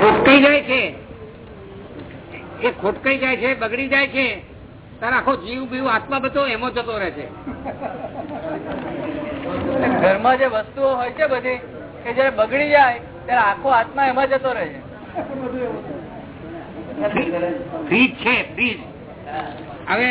ખોટકાઈ જાય છે. એ ખોટકાઈ જાય છે બગડી જાય છે. તારા આખો જીવ બીવ આત્મા બધો એમાં જતો રહે છે. ઘરમાં જે વસ્તુઓ હોય છે બધી કે જયારે બગડી જાય ત્યારે આખો આત્મા એમાં જતો રહે છે. ફ્રીજ છે ફ્રીજ. હવે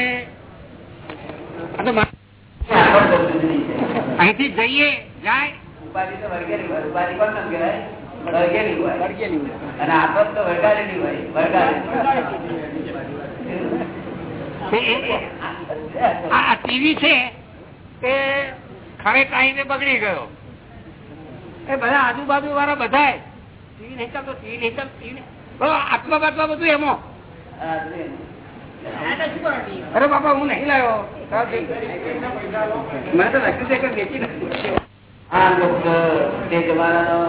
અહીંથી જઈએ જાય. ઉપાધિ તો વર્ગે ઉપાધિ કોણ નામ કહેવાય અને તો હોય. આ ટીવી છે તે ખરે ટાઈમે બગડી ગયો. એ બધા આજુબાજુ વાળા બધા ટીવી નહીં ચાલતો ટીવી નહીં ચાલતો ટીવી આત્મા બાત્મા બધું એમાં. અરે બાપા હું નહીં લાવ્યો. મેં તો લખ્યું છે કે વેચી નથી. આ લોકો તે જમાનાનો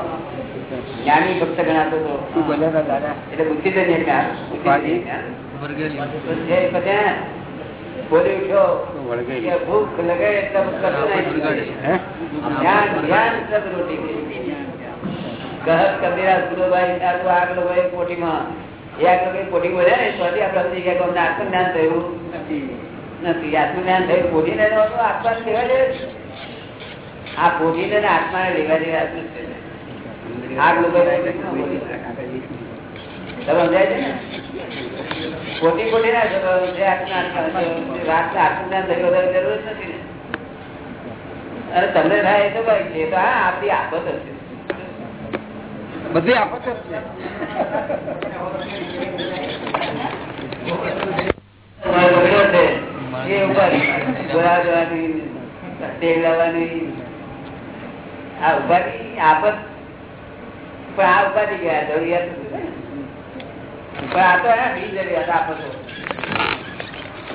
જ્ઞાની ભક્ત ગણાતો હતો શું બોલ્યા હતા દાદા. એટલે બુદ્ધિ તો જ્ઞાન. બોલી ઉઠ્યો. ભૂખ લગે એટલે કશું નહીં. ધ્યાન ધ્યાન સબ રોટી કહત કબીરા સુરોભાઈ સાધુ આગળ ભાઈ કોઠીમાં એ આગળ ભાઈ બોલ્યા ને તો હજી આપણે સમજી ગયા કે અમને આત્મજ્ઞાન થયું. નથી. આત્મજ્ઞાન થયું. નહોતું, લેવા દે આ કોઠીને ને આત્માને લેવા દેવા સમજાય છે ને? રાતના આત્મજ્ઞાન વધારે જરૂર જ નથી ને. અને તમને થાય તો ભાઈ છે તો હા આપણી આફત હશે બધી આફત છે. એ. આ આફત પણ આ ઉપાધિ ગયા જરૂરિયાત પણ આ તો એના બી જરૂરિયાત આફતો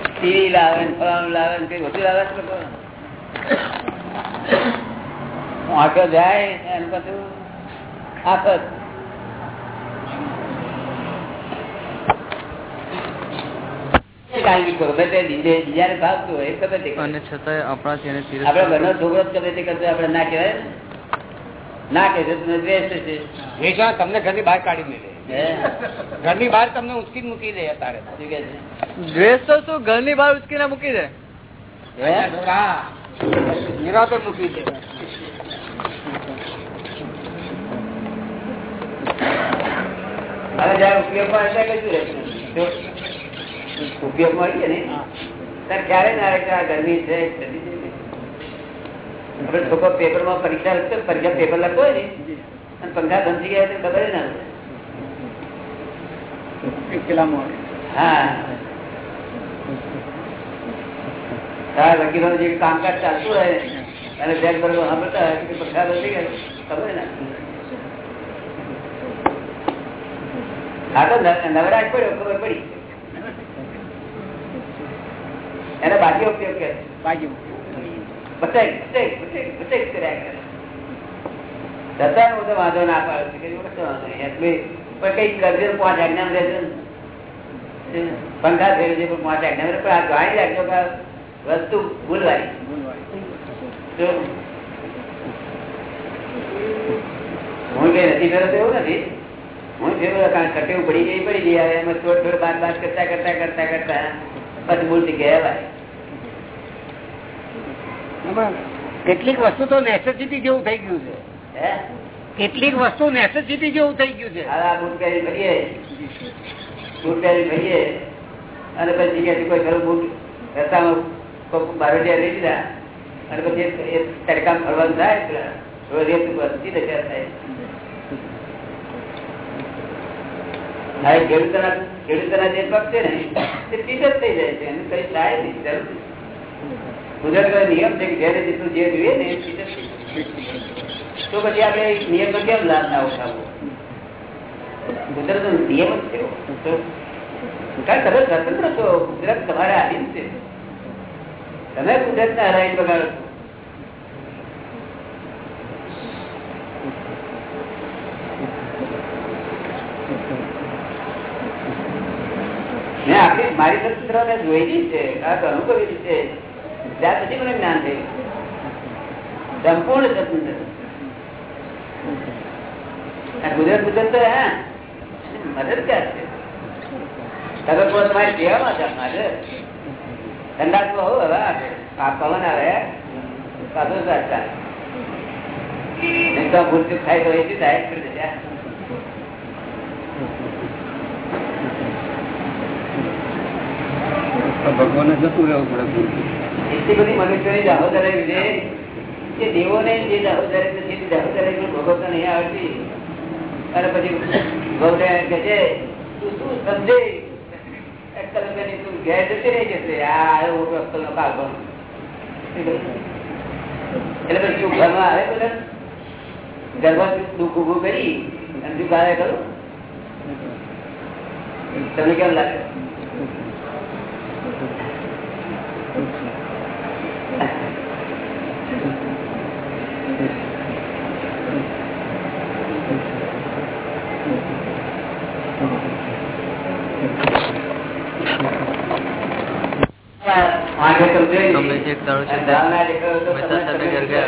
ટીવી લાવે ને ફલાણું લાવે ને કઈ બધું લાવે છે આંખો જાય એનું બધું. આફત અને છતાં આપણા એને આપડે ઘરનો છોકરો જ ગમે તે કરતો આપડે ના કહેવાય ને? કે તમને દ્વેષ છે. વેચવા તમને ઘરની બહાર કાઢી મેલે ઘરની બહાર તમને ઉચકી મૂકી દે અત્યારે. છે? દ્વેષ તો શું ઘરની બહાર ઉચકીને મૂકી દે? હે? મૂકી દે. ઉપયોગમાં આવીએ ને? ત્યારે ક્યારે ના રહે કે આ ગરમી છે? ઠંડી છોકરો પેપરમાં પરીક્ષા લખતો પરીક્ષા પેપર લખતો હોય ને અને પંખા બંધ ગયા ખબર ના હા. વકીલો જે કામકાજ ચાલતું હોય અને બેગ બરોબર સાંભળતા હોય કે પંખા બંધ ગયા ખબર ના હા તો ન- નવરાશ પડ્યો ખબર પડી. એને બાકી ઉપયોગ કે? બાજુ બચાઈ બચાઈ બચાઈ બચાઈ કર્યા કરે છતાં હું તો વાંધો ના પાડું છું કે. પણ કઈ કરજો પાંચ આજ્ઞા રહેજો. પંખા ફેરવજો પણ પણ આ જાણી રાખજો કે વસ્તુ ભૂલવારી જો હું કઈ નથી ફેરવતો એવું નથી. હું ફેરવતો કારણ કટેવું પડી ગઈ પડી ગઈ હવે એમાં થોડ થોડ બાદ બાદ કરતા કરતા કરતા કરતા. પછી ભૂલથી ગયા ભાઈ કેટલીક વસ્તુ તો નેસેસિટી જેવું થઈ ગયું છે. હે? કેટલીક વસ્તુ નેસેસિટી જેવું થઈ ગયું છે. અને પછી કે કોઈ ખરું બુટ રસ્તામાં કોક બારોટિયા લઈ લીધા. અને પછી એ- એ ફરવાનું થાય રોજ રેત ઉપર સીધે થાય. ખેડૂતોના ખેડૂતોના જે પગ છે ને તે પીત જ થઈ જાય છે. એનું કઈ થાય નહીં જરૂર નથી. નિયમ છે ને. તો પછી આપણે નિયમ જ છે કારણ તમે કુદરત તમારે આધીન છે. તમે કુદરત ને હરાઈ બગાડો છો. મેં આપણી મારી સ્વતંત્ર મેં જોયેલી છે. આ તો અનુભવી છે. ત્યાર પછી મને જ્ઞાન થયું. સંપૂર્ણ સ્વતંત્ર ગુજરાત ગુજરાત તો હે. મદદ ક્યાં છે? તમે કોઈ તમારી કહેવામાં છે મારે. ઠંડા તો હોવ. હવે આ પવન આવે સાધુ જતું રહેવું પડે એટલી બધી મનુષ્યોની દાહોદરે લીધે કે દેવોને જે દાહોદરે દાહોદરે ભોગવતા નહીં આવડતી. અને પછી ગૌરે કહે છે, તું શું સમજે? અક્કલ પછી તું ઘરમાં આવે બધા? ઘરમાં દુઃખ ઉભું કરી અને તું ગાળે કરું તમને કેમ લાગે આંખે સમજે નહીં. ગમે તે એક દાડો છે. તમને સાહેબે ઘેર ગયા.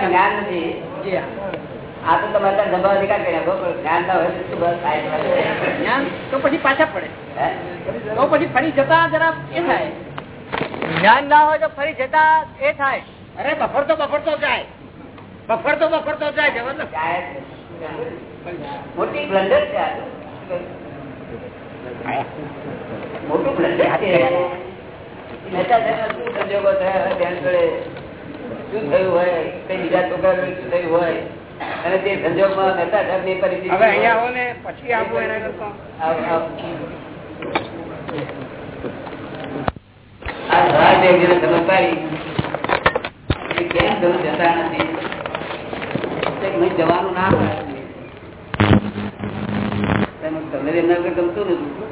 જ્ઞાન નથી આ તો તમારે ત્યાં જમવા અધિકાર કર્યા. બહુ જ્ઞાન ના હોય તો શું બસ થાય જ્ઞાન તો પછી પાછા પડે. તો પછી ફરી જતા જરા એ થાય. જ્ઞાન ના હોય તો ફરી જતા એ થાય. અરે બફરતો બફરતો જાય. બફરતો બફરતો જાય જબરદસ્ત મોટી બ્લન્ડર છે આ મોટું બ્લન્ડર છે. સંજોગો થયા ધ્યાન જોડે શું થયું હોય? કઈ બીજા છોકરા શું થયું હોય? અને તે સંજોગમાં મહેતા સાહેબની પરિસ્થિતિ હવે અહીંયા આવો ને પછી આવવું એના કરતા આવ, આવ. આ પાડી કેમ તમે જતા નથી જવાનું ના. તેમ તમને એમના વગર ગમતું નથી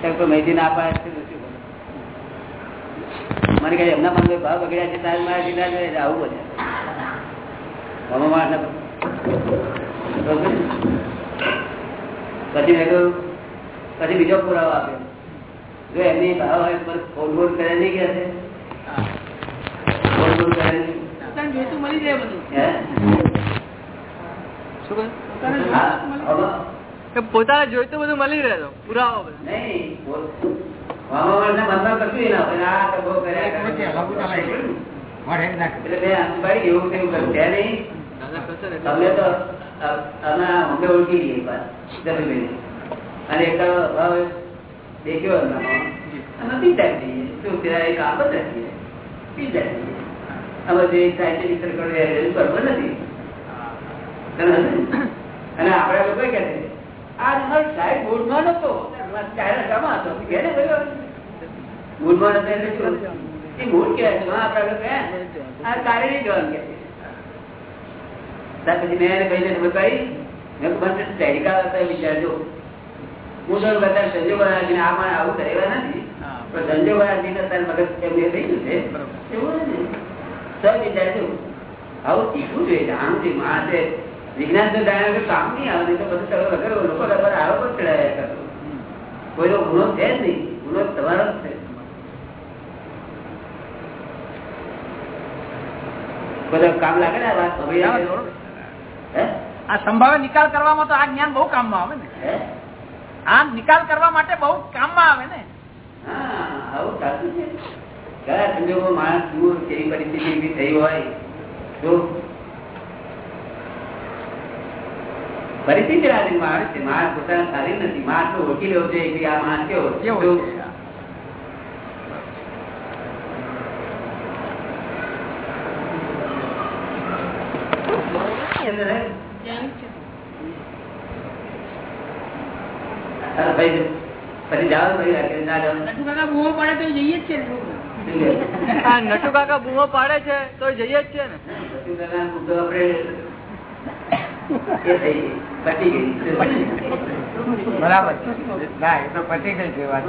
કેમ કે મેથી ના પાડે? મને કહે એમના મનમાં ભાવ બગડ્યા છે તારે મારા સીધા આવું બધે મામા માણસને બરોબર ને? પછી મેં કહ્યું પછી બીજો પુરાવો આપ્યો. જો એમની ભાવ હોય પર ફોડફોડ કરે નહીં કે છે? ફોડફોડ કરે નહીં. મળી જાય બધું? શું પોતાને જોઈતું બધું મળી રહે પુરાવો નહીં. તમને તો અમે અમને ઓળખી લઈએ એક અને એક ભાવ દેખ્યો અમે પીતા જઈએ. શું છે, એક આમ જ પીતા જઈએ. અમે જે કરે નથી? અને આપણા લોકો કહે છે આ તમારો સાહેબ મૂળમાં નતો હતો ઘેરે ગયો નતો એટલે શું? એ ગુડ કહેવાય. આપણા લોકો આ તારે નહીં જવાનું છે. ત્યાર પછી મેં એને કહીને ખબર પડી મેં મને તહેરિકા હતા વિચારજો. હું તો બધા સંજોગ રાખીને આ મારે આવું કરેલા નથી પણ સંજોગો રાખીને તારે મગજ એમને થઈ ગયું છે? એવું નથી સર વિચારજો. આવું શીખવું જોઈએ જાણવું જોઈએ છે. વિજ્ઞાન તો જાણે કે કામ નહીં આવે તો બધું તમે વગર લોકો ખબર આરોપ જ ચડાયા કરો. કોઈનો ગુનો છે જ નહીં. ગુનો તમારો જ છે. બધા કામ લાગે ને આ વાત? સમય આ સંભાવે નિકાલ કરવામાં તો આ જ્ઞાન બહુ કામમાં આવે ને. આ નિકાલ કરવા માટે બહુ કામમાં આવે ને. આવું સાચું છે. કયા સંજોગો માણસ દૂર કેવી પરિસ્થિતિ એવી થઈ હોય તો પરિસ્થિતિ આધીન માણસ છે. માણસ પોતાના સારી નથી. માણસ ઓળખી લેવો છે આ માણસ કેવો છે. કેવો તો છે? હા, ભાઈ પછી જાઓ ભાઈ ના જાઓ નટુ કાકા બૂમો પાડે તો જઈએ જ છે ને શું લે? હા નટુ કાકા બૂમો પાડે છે તો જઈએ જ છે ને પછી દાદા મુદ્દો આપણે એ થઈ ગઈ પતી ગઈ બરાબર ના એ તો પતી ગઈ છે વાત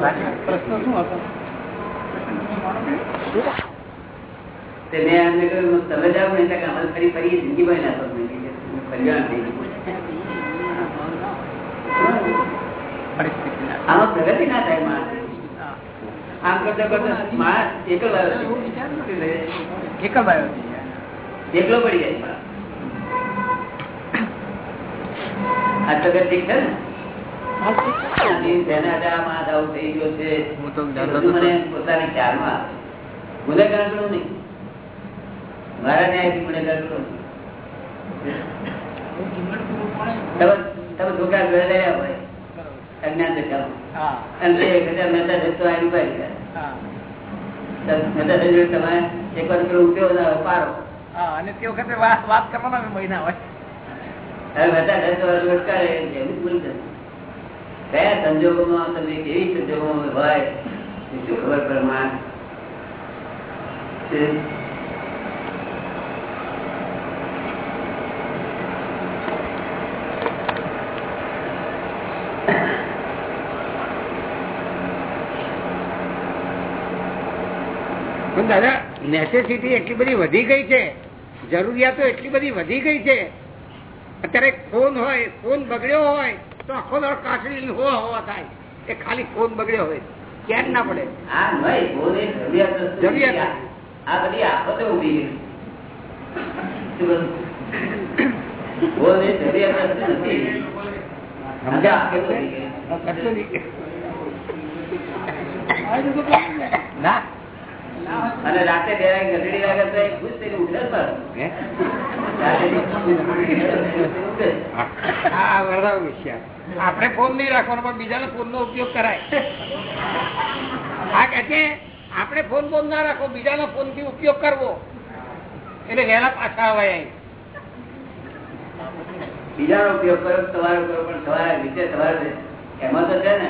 તમે જાઓ ને ફરી ફરી જિંદગી ભાઈ ના થતું નથી. હું કલ્યાણ થઈ ગયું આમાં પ્રગતિ ના થાય માણસ આમ કરતા કરતા માણસ એકલો એકલ ભાઈ એકલો પડી જાય આ છે ને. ગુનેગાર નહીં મારા ન્યાયથી ગુનેગાર કરો નહીં. તમે હોય અજ્ઞાન દશામાં અને તે મહેતા જતો મહેતા જજો તમે એક વાર પેલો ઉઠ્યો પારો અને તે વખતે વાત વાત કરવાના મહિના હોય. હવે મહેતા જતો ભૂલ થશે કયા સંજોગોમાં તમે કેવી સંજોગોમાં હોય ખબર પડે પણ દાદા નેસેસિટી એટલી બધી વધી ગઈ છે. જરૂરિયાતો એટલી બધી વધી ગઈ છે. અત્યારે ફોન હોય ફોન બગડ્યો હોય તો આખો દાડો કાચડી હો હોવા થાય. એ ખાલી ફોન બગડ્યો હોય. ક્યાંક ના પડે? જરૂરિયાત. આ બધી આફતો ઊભી જરૂરિયાત નથી. ના. અને રાતે બે વાગે ગધેડી વાગે તો એ ખુશ થઈને ઉઠે આપણે ફોન નહીં રાખવાનો પણ બીજાના ફોન નો ઉપયોગ કરાય. આ કે છે આપણે ફોન ફોન ના રાખો બીજાના ફોનથી ઉપયોગ કરવો. એટલે વહેલા પાછા આવે બીજાનો ઉપયોગ કરો સવારે કરો પણ સવારે નીચે સવારે એમાં તો છે ને.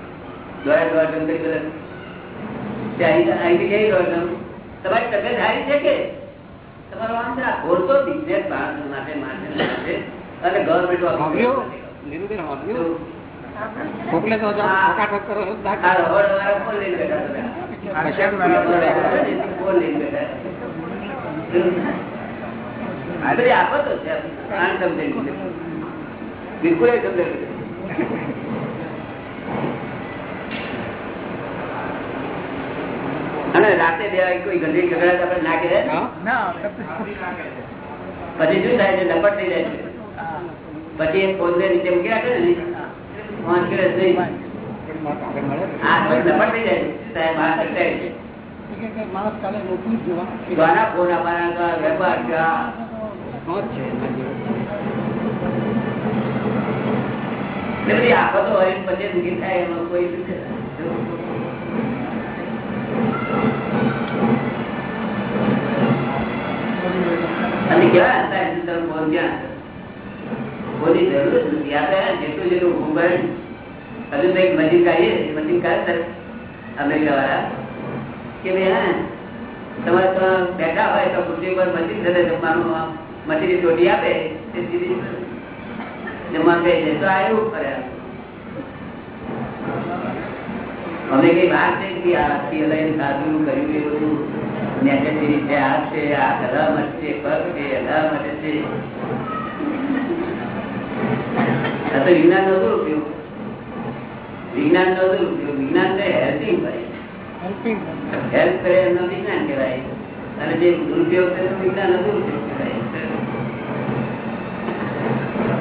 દોડા કરી બધા. તે તમારી તબિયત સારી છે કે? તમારો આમ છે બિઝનેસ માણસ માટે માટે. માટે અને ગવર્મેન્ટ સાંભળ્યો? નીરુબેન સાંભળ્યું? મોકલે તો જાઓ, ઠોકાઠોક કરો છો, દાખલ. આ રબડ વાળા કોણ લઈને બેઠા બધા? કોણ લઈને બેઠા? આ બધી આફતો છે આને સમજે નહીં. બિલકુલ એ સમજે નહીં. અને રાતે બે કોઈ ગંદી ગગડાટ આપણે ના? ના? પછી શું થાય છે? લપટ થઈ જાય છે. પછી એ ફોન નીચે મૂકી રાખે ને નહીં. આ પછી લપટ થઈ જાય છે. સાહેબ આ કંટાળી છે. માણસ કાલે નોકરી જ જોવા. ફોન આપવાના વેપાર કે? આ નો જ છે. એના જેવું. એટલે બધી આફતો હોય પછી દુઃખી થાય એમાં કોઈ દુઃખ હજુ તો એક મશીન કાઢીએ મશીન કાઢે અમેરિકા વાળા કે ભાઈ, હા, તમારે બેઠા હોય તો ખુરશી પર મજીદ થશે જમવાનું મશીનની ચોટી આપે, તે સીધી જમવા કહે છે તો આવ્યું કરે અમે કઈ વાત છે કે આ લઈને સાધુ કર્યું એ બધું. નેચેસરી છે આ છે આ હલામત છે પગ છે હલામત છે. આ તો વિજ્ઞાન નો દુરુપયોગ વિજ્ઞાન નો દુરુપયોગ વિજ્ઞાન તો હેલ્પિંગ ભાઈ હેલ્પ કરે એમનો વિજ્ઞાન કહેવાય. અને જે દુરુપયોગ કરે વિજ્ઞાન નો દુરુપયોગ કહેવાય.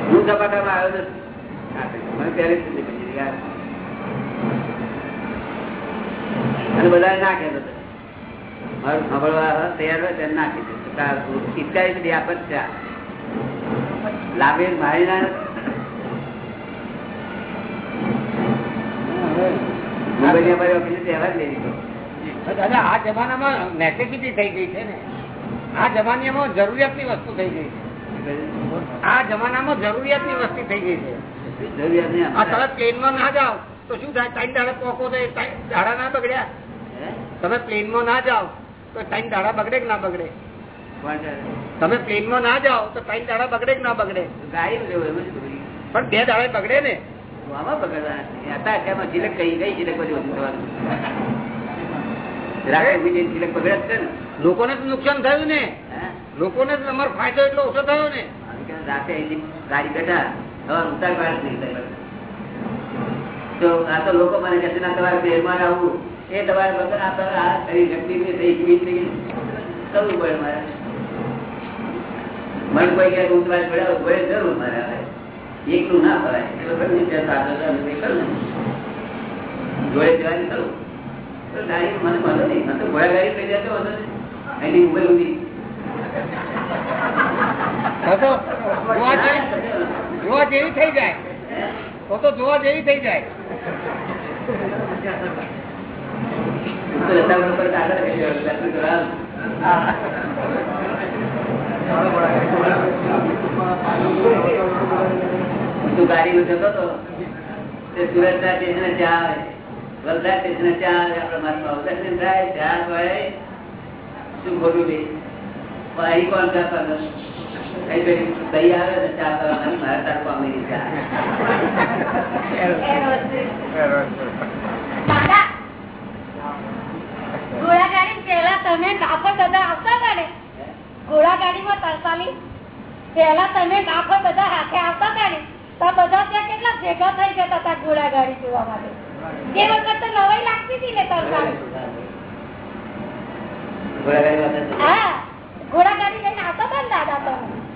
હું સપાટામાં આવ્યો નથી. મને પહેલેથી જ અને બધા નાખે તો મારું સાંભળવા તૈયાર હોય ત્યારે નાખી દે. પિસ્તાળીસ બધી આપત છે આ. લાભે મારી ના મુંબઈની અમારી ઓફિસે તહેવાર લઈ લીધો દાદા આ જમાનામાં નેસેસિટી થઈ ગઈ છે ને. આ જમાનામાં જરૂરિયાતની વસ્તુ થઈ ગઈ છે. આ જમાનામાં જરૂરિયાતની વસ્તુ થઈ ગઈ છે. જરૂરિયાત આ તરત પ્લેનમાં ના જાઓ તો શું થાય? ટાઈમ દાડા પોકો થાય ઝાડા દાડા ના બગડ્યા? તમે પ્લેનમાં ના જાઓ તો ટાઈમ દાડા બગડે કે ના બગડે? તમે પ્લેનમાં ના જાઓ તો ટાઈમ દાડા બગડે કે ના બગડે? પણ બે દાડા બગડે ને. લોકોને નુકસાન થયું ને? લોકોને તમારો ફાયદો એટલો ઓછો થયો ને. રાતે ગાડી બેઠા ઉતાર તો આ તો લોકો મને ના તમારે બેરમાં આવવું એ તમારે વતન આપતા આ શરીર શક્તિ થઈ મારે. મન કોઈ ક્યાંક ઉતવાય પડ્યા તો જરૂર મારે એકલું ના પડાય કરું. જોડે જવાની કરું. તો ગાડી મને મળે નહીં. મને તો ઘોડા ગાડી લઈ જતો હતો ને અહીંથી મુંબઈ સુધી તો તો જોવા જેવી થઈ જાય. તો જોવા જેવી થઈ જાય તો રસ્તા ઉપર કાગળ કરી દેવાનું, દર્શન કરાવવાનું. તું ગાડીમાં જતો હતો તે સુરતના સ્ટેશને ચા આવે. વલસાડ સ્ટેશને ચા આવે. આપણા મહાત્મા દર્શન થાય ચા હોય. શું ખોટું બે પણ અહીં કોણ ચા પાડે? અહીં પેલી દહીં આવે ને ચા પાડવાની મારા તાર પામેલી ચા ઘોડાગાડી પહેલા તમે નાફો બધા આવતા હતા ને? ઘોડાગાડીમાં તરસાલી પેલા તમે નાફો બધા હાથે આવતા હતા ને? તો બધા ત્યાં કેટલા ભેગા થઈ જતા હતા ઘોડાગાડી જોવા માટે? એ વખત તો નવાઈ લાગતી હતી ને તરસાલી ઘોડાગાડી હા ઘોડાગાડી લઈને આવતા હતા ને દાદા તમે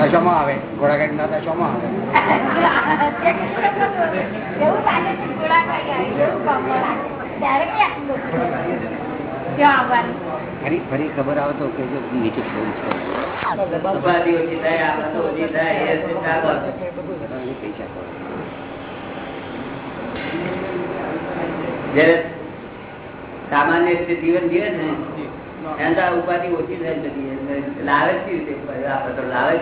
દશામાં આવે. ઘોડાગાડી ના દશામાં આવે. ફરી ફરી ખબર આવે તો કે નીચે ફોન છે. સામાન્ય રીતે જીવન જીવે ને ઉપાધિ ઓછી થઈ જ નથી. એટલે લાવે જ કેવી રીતે આપણે તો લાવે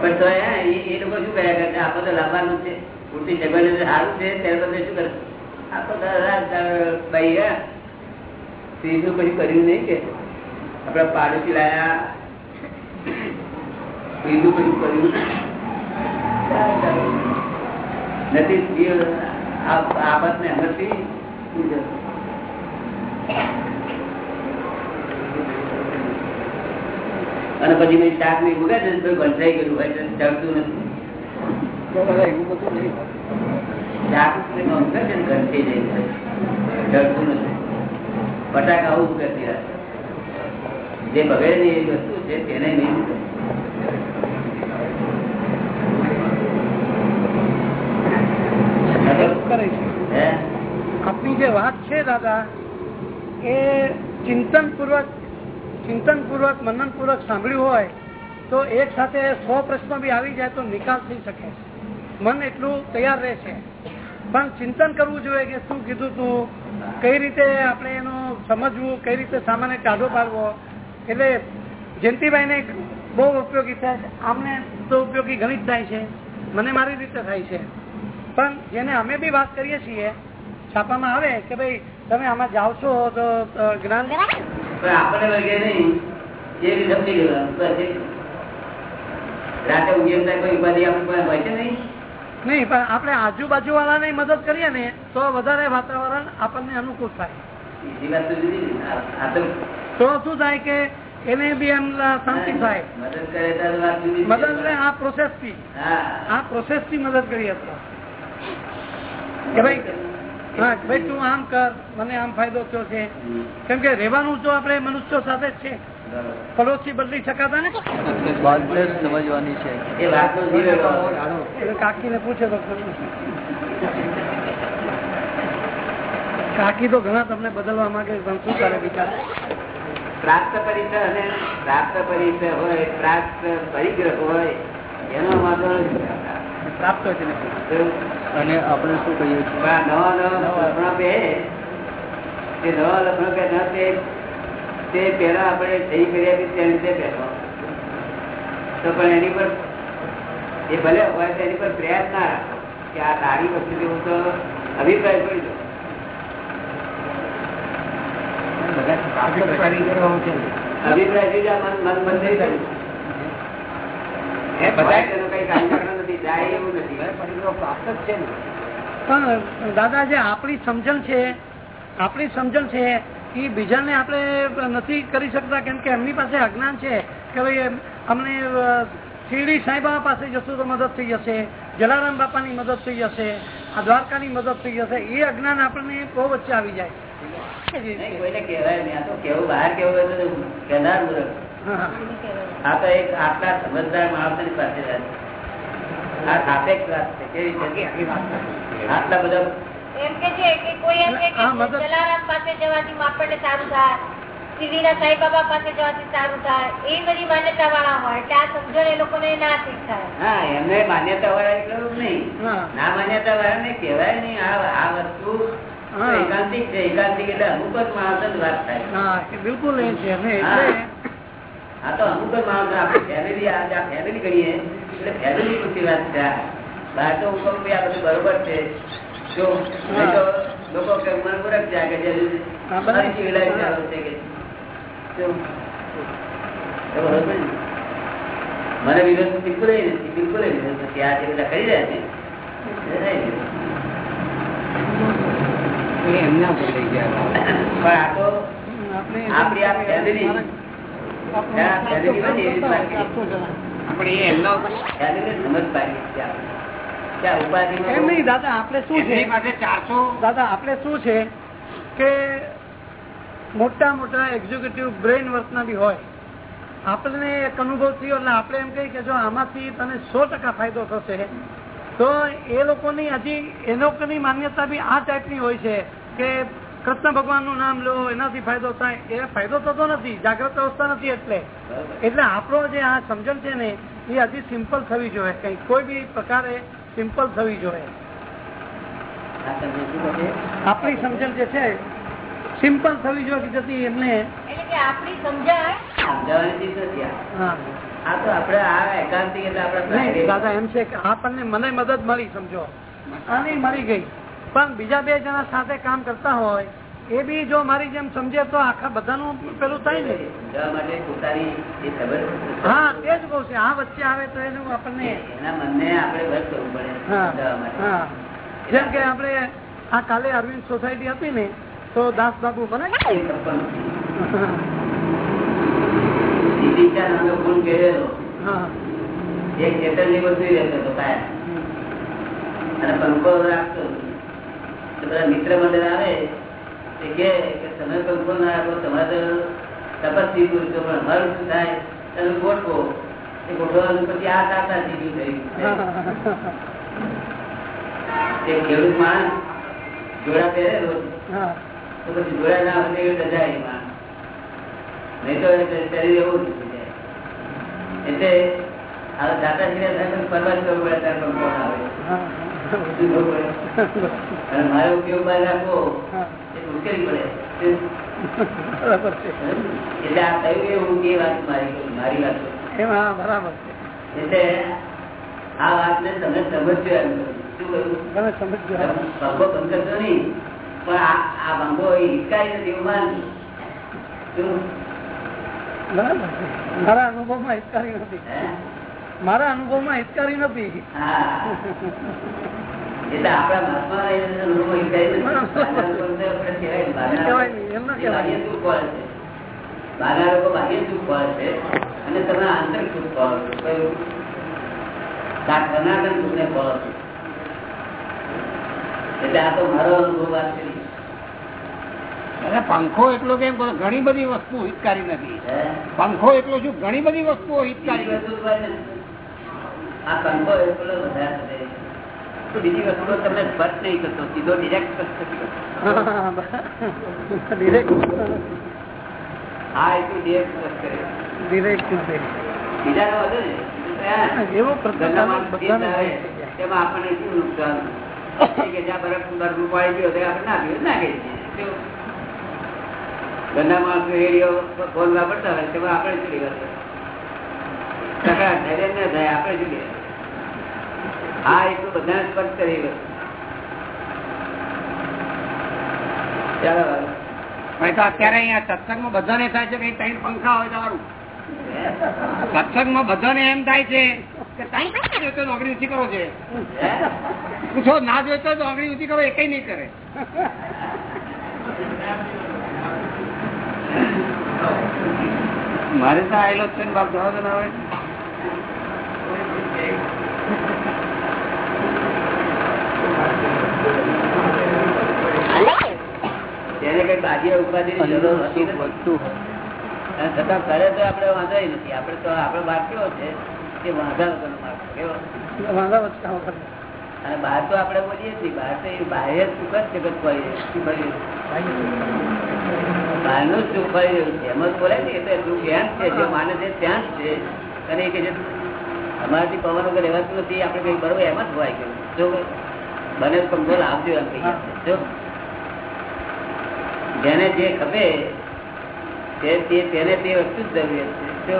પણ તો એ એ લોકો શું કર્યા કરશે આપણે તો લાવવાનું છે. પૂરતી કર્યું? નહીં કે. આપડે પાડોશી લાયા. સ્ત્રીનું કશું કર્યું નથી આફત ને હમણાંથી શું છે? અને પછી મેં શાક ને ઉગે છે તો ગંધાઈ ગયેલું હોય છે ચડતું નથી. એવું શાક ઉગે છે ને ગંધાઈ ચડતું નથી. બટાકા આવું કરતી જે બગડે ની એ વસ્તુ છે તેને નહીં કરે છે. હે? આપની જે વાત છે દાદા એ ચિંતન પૂર્વક ચિંતન પૂર્વક મનન પૂર્વક સાંભળ્યું હોય, તો એક સાથે સો પ્રશ્નો બી આવી જાય તો નિકાલ થઈ શકે મન એટલું તૈયાર રહે છે. પણ ચિંતન કરવું જોઈએ કે શું કીધું તું, કઈ રીતે આપણે એનું સમજવું, કઈ રીતે સામાન્ય કાઢો પાડવો. એટલે જયંતિભાઈને બહુ ઉપયોગી થાય આમને તો ઉપયોગી ઘણી જ થાય છે. મને મારી રીતે થાય છે. પણ જેને અમે બી વાત કરીએ છીએ, છાપામાં આવે કે ભાઈ, તમે આમાં જાઓ છો તો જ્ઞાન પણ આપણને વર્ગે નહીં એ બી સમજી ગયો બસ રાતે ઉગી કોઈ ઉપાધિ આપણી હોય છે નહીં? નહીં પણ આપણે આજુબાજુ વાળાને મદદ કરીએ ને તો વધારે વાતાવરણ આપણને અનુકૂળ થાય. તો શું થાય કે એને બી એમ શાંતિ થાય. મદદ કરે એટલે આ પ્રોસેસથી. આ પ્રોસેસથી મદદ કરીએ તો કે ભાઈ ભાઈ તું આમ કર મને આમ ફાયદો થયો છે. કેમ કે રહેવાનું તો આપણે મનુષ્યો સાથે જ છે. પડોશી બદલી શકાતા ને સમજવાની છે. કાકી કાકીને પૂછે તો કાકી તો ઘણા તમને બદલવા માંગે પણ શું કરે બિચારા? પ્રાપ્ત પરિસર અને પ્રાપ્ત પરિસર હોય પ્રાપ્ત પરિગ્રહ હોય એનો વાંધો નથી. હોય છે ને તો અને આપણે શું કહીએ છીએ? નવા નવા કલ્પના બે તે નવા લખણો પહેલા તે તે પહેલા આપણે સહી કરી આપી તેની રીતે પહેલો તો પણ એની પર એ ભલે હોય તેની પર પ્રયાસ ના રાખો કે આ સારી વસ્તુ જેવું તો અભિપ્રાય કરી દો પ્રાપ્ત અભિપ્રાય મન મન બંધ થઈ જાય એવું નથી પરિગ્રહ પ્રાપ્ત જ છે ને પણ દાદા જે આપણી સમજણ છે આપણી સમજણ છે એ બીજાને આપણે નથી કરી શકતા કેમ કે એમની પાસે અજ્ઞાન છે કે ભાઈ અમને શિરડી સાંઈબાબા પાસે જશું તો મદદ થઈ જશે જલારામ બાપાની મદદ થઈ જશે આ દ્વારકાની મદદ થઈ જશે એ અજ્ઞાન આપણને બહુ વચ્ચે આવી જાય. કોઈને કહેવાય નહીં આ તો કેવું બહાર કેવું કહેનાર. આ તો એક આટલા સમજદાર માણસની પાસે આ સાપેક્ષ વાત છે. કેવી છે? આટલા બધા એમ કે છે કે કોઈ એમ કે કે હા, મદદ- જલારામ પાસે જવાથી આપણને સારું થાય શિરડીના સાંઈબાબા પાસે જવાથી સારું થાય એ બધી માન્યતા વાળા હોય એટલે આ સમજણ એ લોકોને ના ઠીક થાય. હા એમને માન્યતા વાળા એટલું નહીં. હા. ના માન્યતા વાળા ને કહેવાય નહીં. આ આ વસ્તુ એકાંતિક છે. એકાંતિક એટલે અમુક જ માણસ જ વાત થાય. હા બિલકુલ એ છે. આ તો અમુક જ માણસ આપણે ફેમિલી આ ફેમિલી કરીએ એટલે ફેમિલી પૂરતી વાત છે? આ. બહાર તો હું કહું આ બધું બરોબર છે. જો લોકો કે મને મૂર્ખ છે કે છે? મને વિરોધ બિલકુલ નથી બિલકુલ વિરોધ નથી આ જે બધા કરી રહ્યા છે એમના પણ આ તો આપણે આપણી આ family. ને મોટા મોટા એક્ઝિક્યુટિવ બ્રેન વર્કના બી હોય. આપણને એક અનુભવ થયો એટલે આપણે એમ કહીએ કે જો આમાંથી તને સો ટકા ફાયદો થશે, તો એ લોકોની હજી એ લોકોની માન્યતા બી આ ટાઈપની હોય છે કે કૃષ્ણ ભગવાનનું નામ લો એનાથી ફાયદો થાય. એ ફાયદો થતો નથી જાગ્રત અવસ્થા નથી એટલે. એટલે આપણો જે આ સમજણ છે ને એ હજી સિમ્પલ થવી જોઈએ. કઈ કોઈ બી પ્રકારે સિમ્પલ થવી જોઈએ? આપણી સમજણ જે છે સિમ્પલ થવી જોઈએ કે એમને આપણી સમજણ સમજાવવાની નથી. હા. તો આપણે આ એકાંતિક એટલે આપણે દાદા એમ છે કે આપણને મને મદદ મળી સમજો. આની મળી ગઈ. પણ બીજા બે જણા સાથે કામ કરતા હોય એ બી જો મારી જેમ સમજે તો આખા બધાનું પેલું થાય ને. હા એ જ કહું છે આ વચ્ચે આવે તો એનું આપણને જેમ કે આપણે આ કાલે અરવિંદ સોસાયટી હતી ને તો દાસ બાબુ બને એક રહેતો હતો કાયમ. અને પંખો રાખતો મિત્ર મંડળ આવે જોડા ના હોય એવી રજા એ માણસ. નહીં તો શરીર એવું જ એટલે હવે દાદા શ્રી સાહેબ ફરવા કરવું પડે ત્યારે પંખો ના આવે. શું કરવું પડે અને મારો ઉપયોગ બહાર રાખવો મુશ્કેલી પડે. એટલે આ થયું એવું એ વાત મારી મારી વાત છે. બરાબર એટલે આ વાતને તમે સમજ્યો એમ તમે સમજો પંખો બંધ કરશો નહીં પણ આ પંખો હિચકાઈ નથી એવું માનજો બરાબર મારા અનુભવમાં હિતકારી નથી? મારા અનુભવમાં હિતકારી નથી. પંખો એટલો કેમ ઘણી બધી વસ્તુ હિતકારી નથી. પંખો એટલો શું? ઘણી બધી વસ્તુઓ હિતકારી નથી. આ કંકો એટલો વધારે થશે. બીજી તમને સ્પર્શ નહીં કરતો સીધો ડિરેક્ટ સ્પર્શ હા એટલું ડિરેક્ટ સ્પર્શ કરે. ડિરેક્ટ બીજાનો ને? એવો. તેમાં આપણને શું નુકસાન? કે જ્યાં બરફ બરફ પાડી ગયો આપણે નાખ્યું નાખી? ઘરના માણસો રેડિયો ફોન વાપરતા હોય તેમાં આપણે શું લેવા ટકા થાય ના થાય આપણે શું લેવા હા એટલું બધાને સ્પર્શ કરી ચાલો ભાઈ તો અત્યારે અહીંયા સત્સંગમાં બધાને થાય છે કે અહીં ત્રણ પંખા હોય સારું સત્સંગમાં બધાને એમ થાય છે કે ત્રણ પંખા જોઈતો તો ઊંચી કરો છે. પૂછો ના જોઈતો નોકરી ઊંચી કરો એ કઈ નહીં કરે. મારે તો આયેલો છે ને બાપ જવા દો ના હવે તેને કઈ બાજી ઉપાધિ ની? જરૂર હોતી નથી. અને છતાં કરે તો આપણે વાંધો નથી. આપણે તો આપણો બાર કેવો છે? કે વાંધા વગરનો માર્ગ કેવો? વાંધા વચ્ચે અને બહાર તો આપણે બોલીએ છીએ બહાર તો એ બાહ્ય સુખ જ જગત ફરી? બહારનું જ સુખ ફરી રહ્યું છે. એમ જ બોલાય ને એ તો એટલું જ્ઞાન જ છે જે માને છે ત્યાં જ છે. અને એ કે અમારાથી પવન વગર રહેવાતું નથી, આપણે કઈ બરોબર એમ જ હોય જો બને કમજોર આવજો એમ કહીએ. જો જેને જે ખપે તેને તે વસ્તુ જ જરૂરિયાત છે જો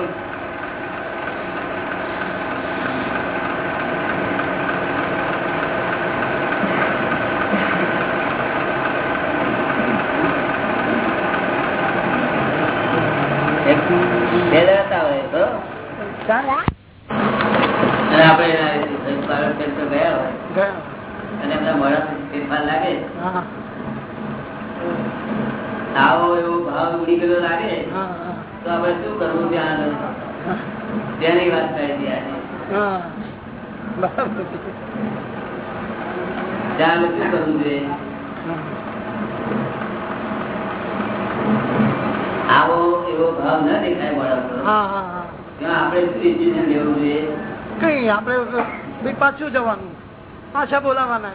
એક બે જણા હોય તો ચાલે? અને આપણે એના પાર્લર પર તો ગયા હોય ગયા. અને એમના મોઢા ફેરફાર લાગે હા, આવો એવો ભાવ ઉડી ગયેલો લાગે હા, હા, તો આપણે શું કરવું ત્યાં આગળ? હા. તેની વાત કરી હતી આજે હા. બરાબર છે. ત્યાં આગળ શું કરવું જોઈએ હા. આવો એવો ભાવ ન દેખાય મોઢા પર હા, હા, હા. ત્યાં આપણે શું decision લેવું જોઈએ કઈ આપડે પાછું જવાનું. પાછા બોલાવાના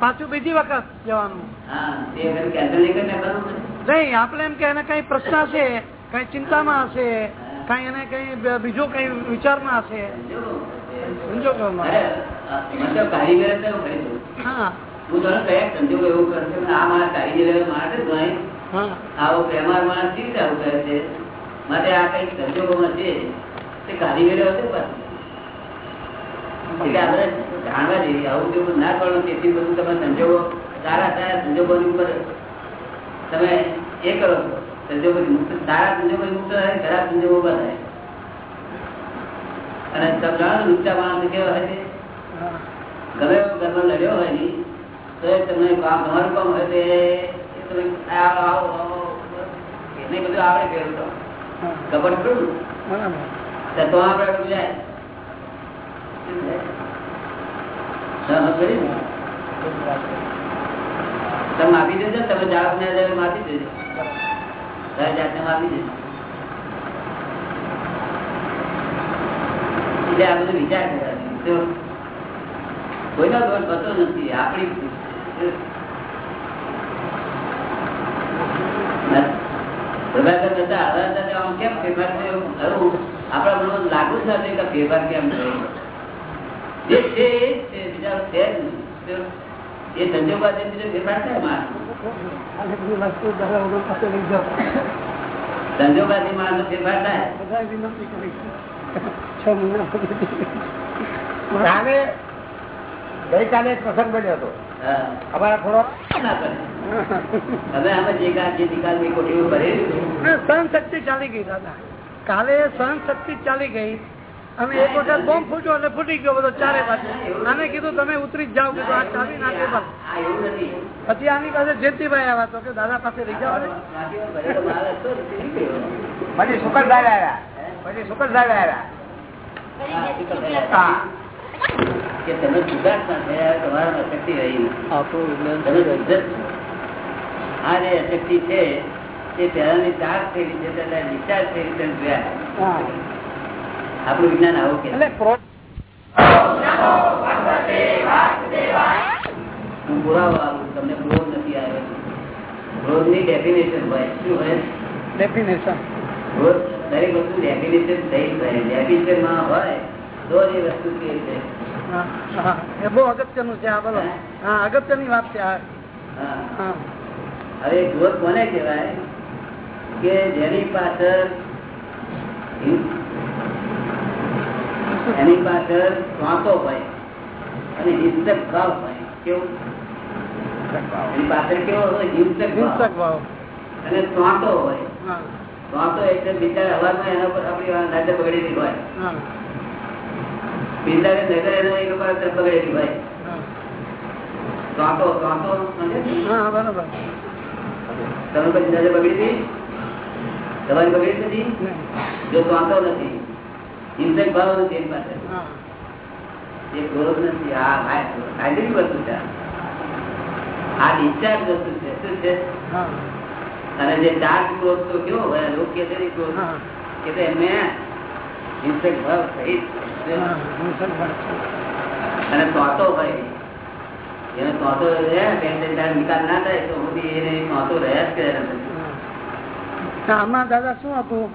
પાછું બીજી વખત જવાનું. નહીં તે વખત cancel નહીં કરીને કરવું પડે. નહીં આપણે એમ કે એને કઈ પ્રશ્ન હશે કઈ ચિંતામાં હશે કઈ એને કઈ બીજો કઈ વિચારમાં હશે. સમજો. હા. હું તને કયા સંજોગો એવું કરશે આ મારા કારીગર માણસ આવો પ્રેમાર માણસ કેવી રીતે આવું કરે છે? માટે આ કઈ સંજોગોમાં છે, તે કારીગરો હશે પાછું. એટલે આપણે જાણવા જઈએ આવું જેવું ના કરો તેથી બધું તમે સંજોગો, સારા સારા સંજોગોની ઉપર તમે એ કરો છો. સંજોગોથી મુક્ત, સારા સંજોગોથી મુક્ત થાય, ખરાબ સંજોગો પણ થાય. અને છો ઊંચા માણસ કેવા હોય છે? ગમે ગર્વ લડ્યો હોય નહીં તો તમને કામ, તમારું કામ હોય તે તમે આવો આવો એને બધું આવડે ફેરવું તો પડું તો આપણે બધું જાય. ને? તમે આપી દેજો તમે જાણો ને એટલે આપી દેજો. તારી જાતને આપી દેજો. એટલે આ બધું વિચાર કરવાનો. તો કોઈનો દોષ થતો નથી આપણી લાગુ જ નથી કેમ થયો? જે છે, એ જ છે. બીજા છે એ સંજોગવાદી બીજો ફેરફાર થાય માણસ સંજોગવાદી માણસ ફેરફાર થાય? છે. મહિના કાલે ગઈકાલે પ્રસંગ બન્યો હતો. અમારા થોડો ના કરે હવે આમે જે જે નિકાલની કોઠીઓ ભરેલી સહન શક્તિ ચાલી ગઈ દાદા. કાલે સહન શક્તિ ચાલી ગઈ અને એક વખત બોમ્બ ફૂટ્યો એટલે ફૂટી ગયો બધો ચારે બાજુ. આને કીધું તમે ઉતરી જ જાઓ કીધું આ ચાલી ના ટેબલ આ એવું નથી. પછી આની પાસે જયંતિભાઈ આવ્યા તો કે દાદા પાસે લઈ જાઓ. પછી સુકર સાહેબ આવ્યા. પછી સુકર સાહેબ આવ્યા કે તમે જુગાડમાં થયા તમારા શક્તિ રહી નથી. આ જે અશક્તિ છે તે પહેલાની ચાર ફેરી છે તેના ડિસ્ચાર્જ ફેરી તમે જોયા આપણું વિજ્ઞાન આવું કે હું પુરાવો આપું તમને ક્રોધ નથી આવ્યો. ક્રોધની ડેફિનેશન હોય શું હોય? ડેફિનેશન દરેક વસ્તુ ડેફિનેશન થઈ જાય ડેફિનેશનમાં હોય તો જ એ વસ્તુ કે છે? એ બહુ અગત્યનું છે આ બોલો. હા અગત્યની વાત છે આ. હવે ક્રોધ કોને કહેવાય કે જેની પાછળ એની પાછળ વાંકો હોય અને હિંસક ભાવ હોય. કેવું? એની પાછળ કેવો હોય? હિંસક હિંસક ભાવ. અને સ્વાતો હોય. હા. સ્વાંતો એટલે બિચારા અવાજમાં એના પર આપણી નજર બગડેલી હોય. હા બિચારે નજર એ લોકો બગડેલી હોય હા. સ્વાંતો સ્વાંતો સમજે ને? હા બરોબર. તમે પછી નજર બગડી તમારી બગડી નથી જો સ્વાંતો નથી. ઇન્સેક્ટ ભાવ નથી એની પાસે. એ ગૌરવ નથી. આ કાયદેની વસ્તુ છે આ. ડિસ્ચાર્જ વસ્તુ છે. શું છે? અને જે ચાર્જ ક્રોધ તો કેવો હોય લોક કે છે ક્રોધ કે એમને હિંસક ભાવ સહિત. અને તોતો ભાઈ એને તોતો નિકાલ ના થાય તો સુધી એને તોતો રહ્યા જ કરે આમાં દાદા શું હતું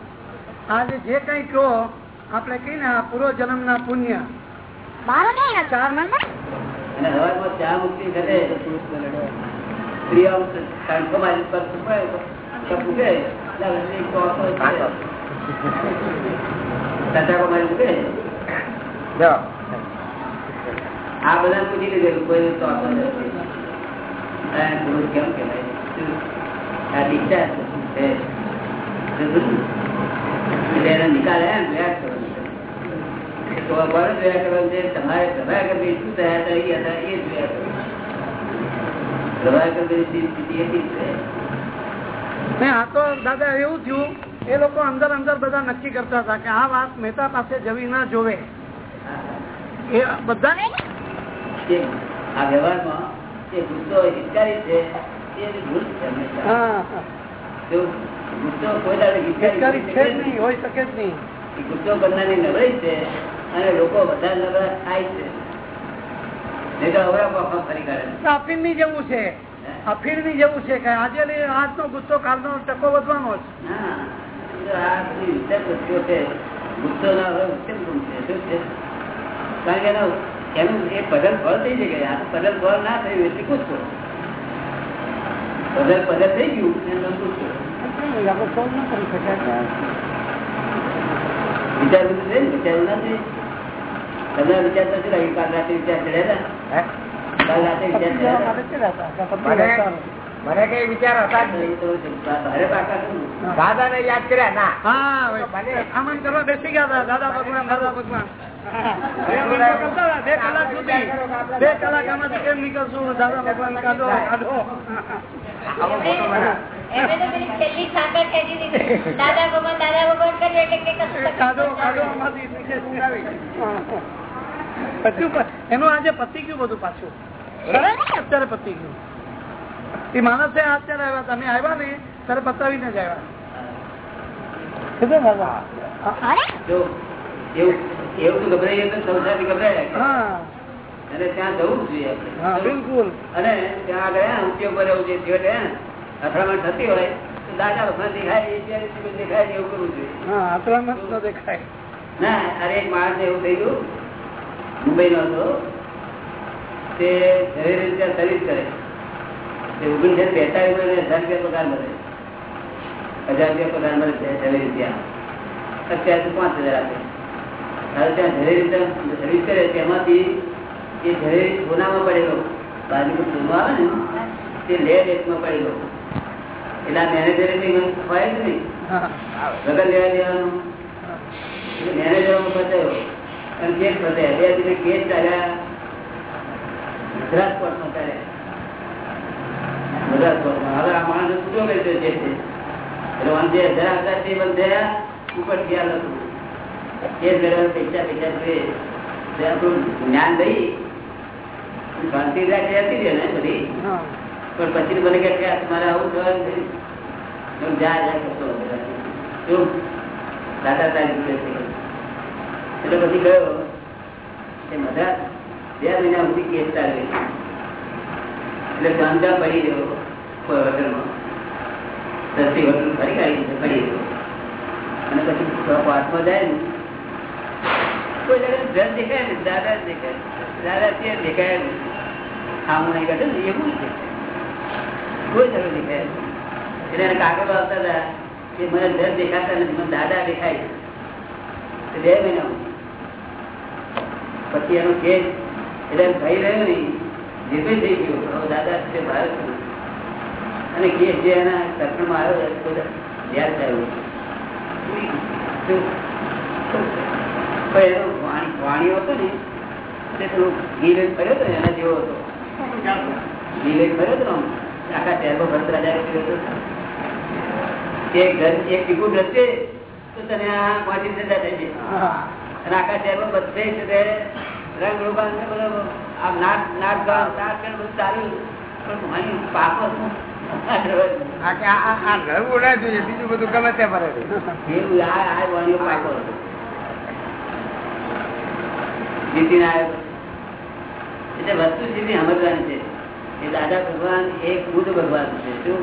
આજે જે કઈ કહો આપણે કઈ ને આ પૂર્વ જન્મ ના પુણ્ય ચાર અને હવામાં ચા મુક્તિ ઘટે સ્ત્રીઓ કાંઠો પર સુપાય તો મૂકે એટલે પછી તોતો છે. ટટાકો મારી મૂકે આ બધા પૂછી લીધેલું કોઈ ગુરુ કેમ કહેવાય આ discharge એનો નિકાલ એમ જોયા કરવાનો છે. તો અમારે જોયા કરવાનું છે તમારે પ્રભાર કરવી શું થયા હતા એ હતા એ જોયા કરવાનું. પ્રભાર કરવી સ્થિતિ આ તો દાદા એવું થયું એ લોકો અંદર અંદર બધા નક્કી કરતા હતા કે આ વાત મહેતા પાસે જવી ના જોવે. એ બધા આ વ્યવહારમાં જે ગુસ્સો હિતકારી છે એ ભૂલ છે ગુસ્સો કોઈ હિતકારી છે જ નહીં હોય શકે જ નહીં. ગુસ્સો કરનારની નબળી છે અને લોકો બધા નબળા થાય છે. નહીં તો અવરા પાપા ફરી કાઢે અફીણની જેવું છે. અફીણની જેવું છે કે આજે આજનો ગુસ્સો કાલનો ટકો વધવાનો જ. છે ગુસ્સો ના હવે ઉત્તમ ગુણ છે શું છે કારણ કે એનો એનું એ પદલ ફળ થઈ શકે આ પદલ ફળ ના થયું એટલે ગુસ્સો પદલ પદલ થઈ ગયું એનો ગુસ્સો વિચાર બધું છે વિચાર નથી વિચાર તો કાલ રાતે વિચાર. ચડ્યા કાલ રાતે વિચાર ચડ્યા મને- કઈ વિચાર હતા દાદા ને યાદ કર્યા? ના. હા કરવા બેસી ગયા હતા. દાદા ભગવાન દાદા ભગવાન. બે કલાક સુધી. બે કલાક આમાંથી કેમ નીકળશું? દાદા ભગવાન કાઢો કાઢો. દાદા ભગવાન દાદા ભગવાન કર્યું એટલે આમાંથી એનું આજે પતી ગયું બધું પાછું. અત્યારે પતી ગયું. એ માણસે અત્યારે આવ્યા તમે આવ્યા ને ત્યારે પતાવીને જ આવ્યા. કીધું ને દાદા? જો એવું એવું તો ગભરાઈએ તો સંસારથી ગભરાયા અને ત્યાં જવું જોઈએ બિલકુલ. અને ત્યાં આગળ ઉપયોગ પર એવું છેવટે અથડામણ થતી હોય તો દાદા ભગવાન દેખાય દેખાય એવું કરવું જોઈએ. હા આક્રમક ન દેખાય. ના અરે એક માણસ એવું થઈ ગયું મુંબઈ નો હતો તે શરીર રીતે સર્વિસ કરે. ઓગણીસો બેતાલીસમાં હજાર રૂપિયા પગાર મળે. હજાર રૂપિયા પગાર મળે છે ઘરે રૂપિયા. અત્યારે પાંચ હજાર આપે. હવે ત્યાં રીતે સર્વિસ કરે તેમાંથી એ ઘરે સોનામાં પડેલો બાજુ સોનું આવે ને, તે લે રેટમાં પડેલો એટલે આ મેનેજરે કઈ ખવાય જ નહીં. વગર લેવા દેવાનું. મેનેજરમાં ફસાયો. અને કેસ ફસાયા. બે કેસ ચાલ્યા. ગુજરાત કોર્ટમાં ચાલ્યા. કોર્ટમાં હવે આ માણસ છૂટો કરી દે છે? એટલે આમ જે હતા તે બંધાયા ઉપર ગયા નથી કેસ મેળવવા પૈસા પૈસા જોઈએ. તે આપણું જ્ઞાન દઈ શાંતિ રાખી હતી ને બધી. પણ પછી મને કે કે મારે આવું થવાનું છે. હું જા જા કરતો. શું? દાદા તારી એટલે પછી ગયો. એ મદ્રાસ બે મહિના સુધી કેસ ચાલે એટલે ગાંધા પડી ગયો પછી દેખાય ને, દાદા જ તે હતા, કે મને ઘર દેખાતા નથી, મને દાદા દેખાય બે મહિના પછી એનો કેસ, એટલે ભાઈ રહ્યો નહીં જે થઈ ગયો. દાદા છે ભારત અને કેસ જે એના સર્કલમાં આવ્યો ધ્યાન થયું વાણી- વાણીઓ હતો ને તે થોડું ગીલે કર્યો હતો એના જેવો હતો ગીલે કર્યો હતો. આખા શહેરમાં ભરત રાજા કર્યો ઘર એક ટીકું ઘટશે તો તને આ પહોંચી જતા થઈ જાય અને આખા શહેરમાં બધે છે તે રંગ બધો આમ ગામ નાક ગામ બધું ચાલ્યું પણ મારી પાપો બીજું બધું ગમે તે ફરે એટલે વસ્તુ સીધી સમજવાની છે એ દાદા ભગવાન એક ખુદ ભગવાન છે, શું?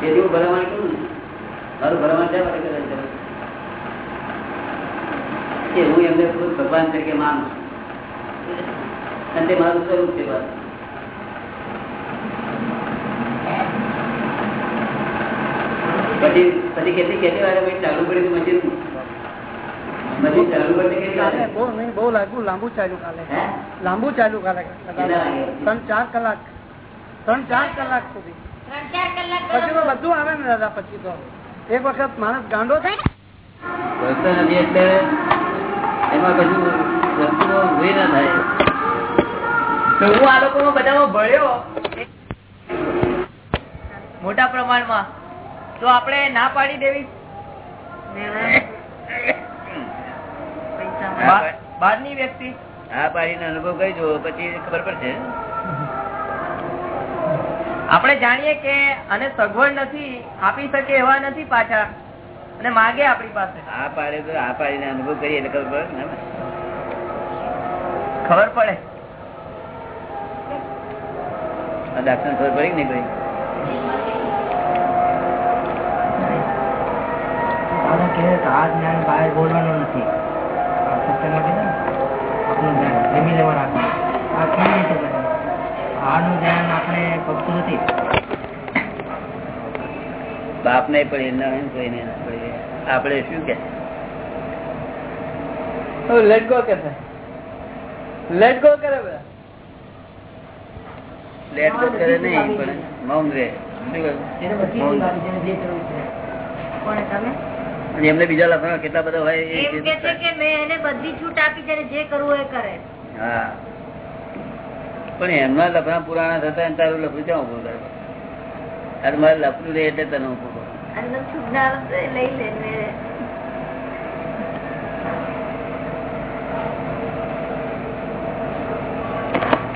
તેથી હું ભલામણ કરું ને, મારું ભલામણ શા માટે કરે છે? કે હું એમને ખુદ ભગવાન તરીકે માનું છું. અને તે મારું સ્વરૂપ છે બસ. પછી પછી કેટલી કેટલી વાર ચાલુ પડી મશીન મશીન ચાલુ પડતી કેટલી વાર? કાલે બહુ નહીં બહુ લાગુ લાંબુ ચાલ્યું કાલે. લાંબુ ચાલ્યું કાલે. ત્રણ ચાર કલાક. ત્રણ ચાર કલાક સુધી. ત્રણ ચાર કલાક પછી તો બધું આવે ને દાદા પછી તો. એક વખત માણસ ગાંડો થાય એટલે એમાં કશું ના થાય. હું આ લોકો બધામાં ભળ્યો મોટા પ્રમાણમાં. તો આપણે ના પાડી દેવી? બહારની વ્યક્તિ? હા પાડીને અનુભવ કરી જુઓ પછી ખબર પડશે. આપણે જાણીએ કે અને સગવડ નથી આપી શકે એવા નથી પાછા. અને માગે આપણી પાસે. આ પાડે તો આ પાડીને અનુભવ કરીએ એટલે ખબર પડે ને ખબર પડે. આ ખબર પડી ને ભાઈ કહે તો આ જ્ઞાન બહાર બોલવાનું નથી. આ સત્સંગમાં કીધું ને, આપણું જ્ઞાન જમી લેવા રાખવાનું. આ કેવી રીતે બને? આનું જ્ઞાન આપણે પગતું નથી. બાપ ને પડી ન કોઈને આપણે શું કે? લેટ ગો કે લેટ ગો કરે લેટ તો કરે નહીં પણ મૌન રે? એને મૌન. છે. તમે? અને એમને બીજા લખવા કેટલા બધા હોય એમ કે છે કે મેં એને બધી છૂટ આપી છે જે કરવું એ કરે. હા. પણ એમના લફડા પુરાણા થતા ને તારું લફડું ક્યાં ઉભું કરે અરે મારે લફડું રે એટલે તને ઉભું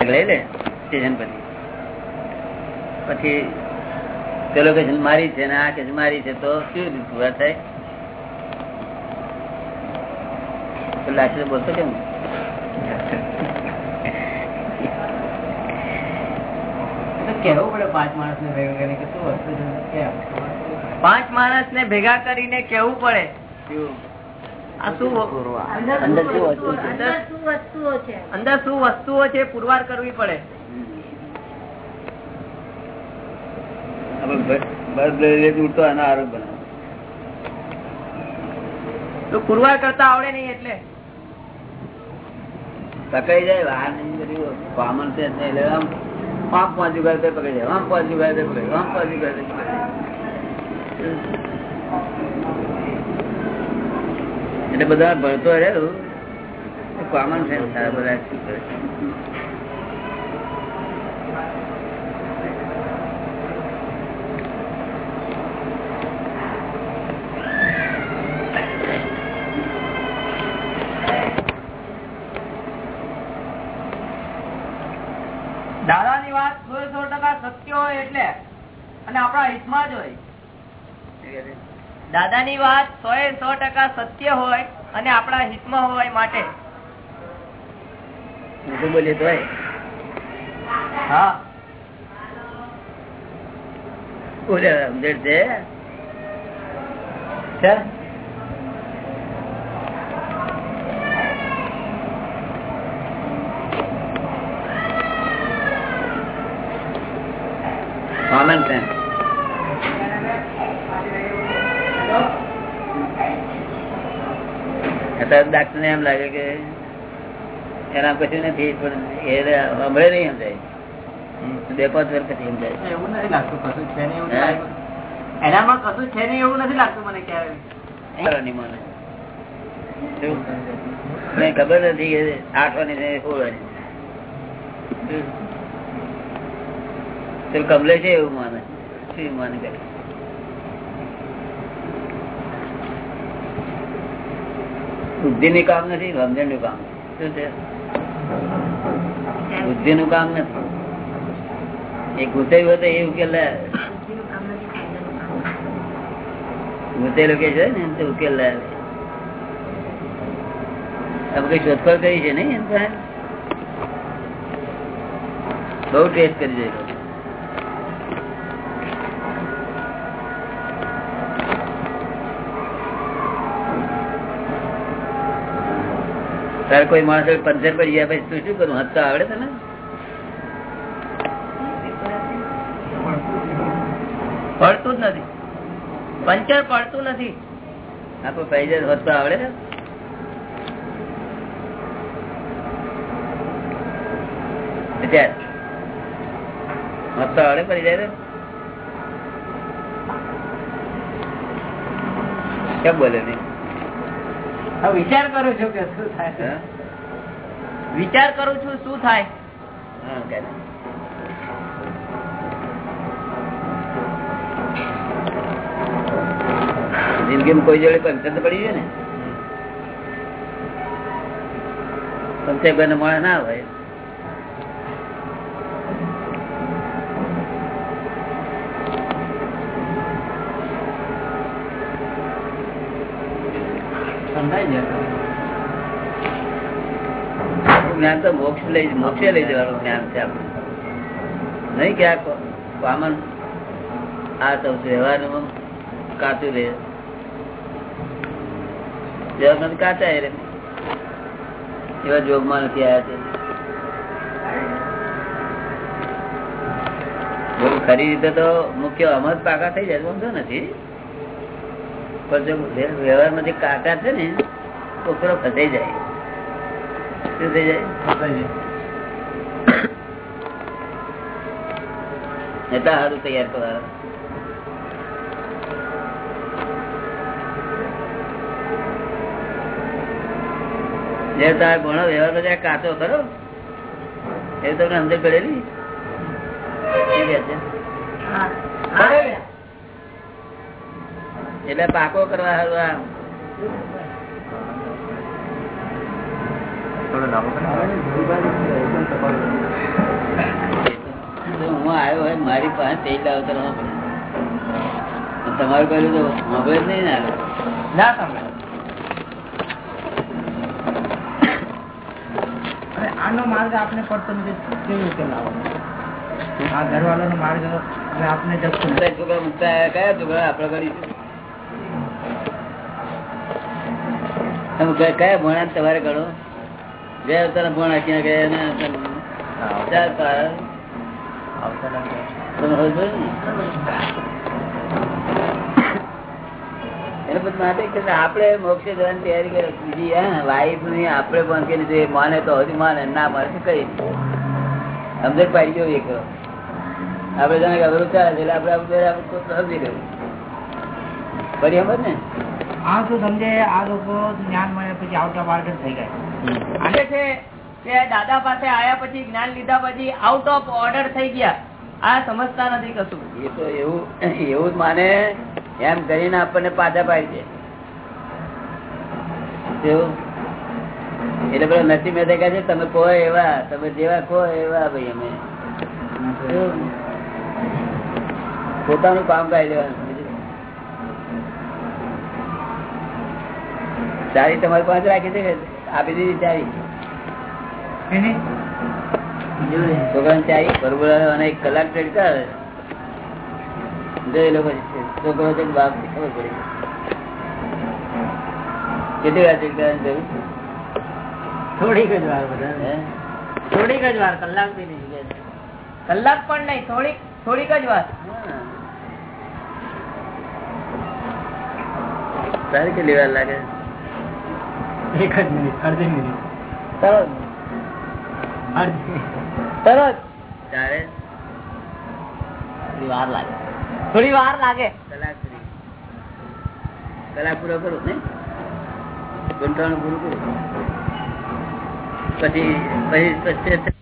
લઈ લે સ્ટેશન પછી. પછી પેલો કે મારી છે ને આ કે મારી છે તો શું પૂરા થાય? તો બોલતો કેમ? તો પડે પાંચ માણસ ને ભેગા કરીને કે શું વસ્તુ પાંચ માણસ ને ભેગા કરીને કેવું પડે? શું? આ શું અંદર શું વસ્તુઓ- છે? અંદર શું વસ્તુઓ છે? અંદર શું વસ્તુઓ છે પુરવાર કરવી પડે. આપણે બસ ઉડતો આનો આરોપ બનાવો. તો પુરવાર કરતા આવડે નહિ એટલે. પકડી જાય, વાહન કોમન સેન્સ નહીં એટલે આમ આમ પાંચ જુગાડ તો પકડી જાય, આમ પાંચ જુગાડ તો પકડી આમ જુગાડ તો એટલે બધા ભણતો રહેલું. કોમન સેન્સ બધા શું કરે દાદા ની વાત સો સો ટકા સત્ય હોય એટલે અને આપણા હિતમાં જ હોય દાદા ની વાત સો એ સો ટકા સત્ય હોય અને આપણા હિતમાં હોય માટે. મોટું બોલીએ તો હા. બોલે સમજે છે છે કોમન સેન્સ અત્યારે ડાક્ટર ને એમ લાગે કે એના કશું નથી પણ એ હમણાં નહીં સમજાય બે પાંચ વર્ષ પછી સમજાય એવું નથી લાગતું કશું છે નહીં. એનામાં કશું છે નહીં એવું નથી લાગતું મને ક્યારે. મને. મને ખબર નથી કે આઠવાની ને સોળવાની પેલું કમલે છે એવું માને? શું માને કરે બુદ્ધિ નું કામ નથી સમજણનું કામ બુદ્ધિ નું કામ નથી. એ ગુસાયું હોય તો એ ઉકેલ ગુસેલું કે છે ને, એમ તો ઉકેલ લાવે તમે કઈ શોધખોળ કરી છે નહીં, એમ? બહુ ટેસ્ટ કરી જોયેલો તારે કોઈ માણસ પંચર પડી ગયા પછી તું શું કરું? હસતા આવડે તને? પડતું જ નથી. પંચર પડતું નથી. આપડે પૈ જાય હસતા આવડે ને હસતા આવડે પડી જાય કેમ બોલે નહીં વિચાર કરું છું કે શું થાય વિચાર કરું છું શું થાય? જિંદગીમાં કોઈ જોડે પંચર પડી જાય ને? મળે ના હોય. જ્ઞાન તો મોક્ષ લઈ, મોક્ષે લઈ જવાનું જ્ઞાન છે આપણું. નહીં કે આ આ તો વ્યવહારમાં કાચું રહે. વ્યવહારમાં કાચા રહે. એવા જોગમાં નથી આવ્યા છે. ખરી રીતે તો મુખ્ય અમદ પાકા થઈ જાય વાંધો નથી. પણ જો વ્યવહારમાં જે કાકા છે ને ઉપરો ફસાઈ જાય. શું થઈ જાય? એટલા સારું તૈયાર કરવા જે તારે ભણો વ્યવહાર બધા કાચો ખરો? એ તમને અંદર પડેલી? એટલે પાકો કરવા હું આવ્યો હોય મારી પાસે તેલ લાવતો તમારું કહ્યું તો સાંભળે નહીં ને આનો માર્ગ આપને પડતો નથી. કેવી રીતે લાવવાનો આ ઘરવાળાનો માર્ગ આપણે આયા, કયા છોકરા? આપડે કરીશું. તમે કયા- ભણા તમારે ગણો બે અવતાર ભણા ક્યાં ગયા ને આપણે મોક્ષે જવાની તૈયારી કરે બીજી વાઈફની આપણે પણ કે જે માને તો હજી માને ના માને તો કઈ સમજ પાડી ગયો એક. આપડે જાણે કે અવરું ચાલે એટલે આપડે સમજી લેવું. સમજ ને? આ શું સમજે આ લોકો જ્ઞાન મળ્યા પછી આઉટ ઓફ ઓર્ડર થઈ ગયા આજે છે કે દાદા પાસે આયા પછી જ્ઞાન લીધા પછી આઉટ ઓફ ઓર્ડર થઈ ગયા. આ સમજતા નથી કશું. એ તો એવું એવું જ માને એમ કરીને આપણને પાછા પાડી દે. એટલે પેલો નરસિંહ મહેતા કહે છે તમે કહો એવા તમે જેવા કહો એવા ભાઈ અમે. પોતાનું કામ કાઢી લેવાનું. ચારી તમારી પાસે રાખી છે આપી દીધી એને? છોકરાને ચારી બરોબર અને એક કલાક ટ્રેડ કરે જોઈ લો પછી. છોકરો છે બાપ ખબર પડી. કેટલી વાર ટ્રેડ કરવાની જરૂર થોડીક જ વાર બધા? થોડીક જ વાર કલાક બી નહીં કલાક પણ નહીં થોડીક થોડીક જ વાર. હા. તારે કેટલી વાર લાગે? એક જ મિનિટ અડધી મિનિટ તરત અડધી તરત ત્યારે થોડી વાર લાગે થોડી વાર લાગે કલાક સુધી કલાક પૂરો કરું ને ગુંઠાણું પૂરું કરું પછી પછી પછી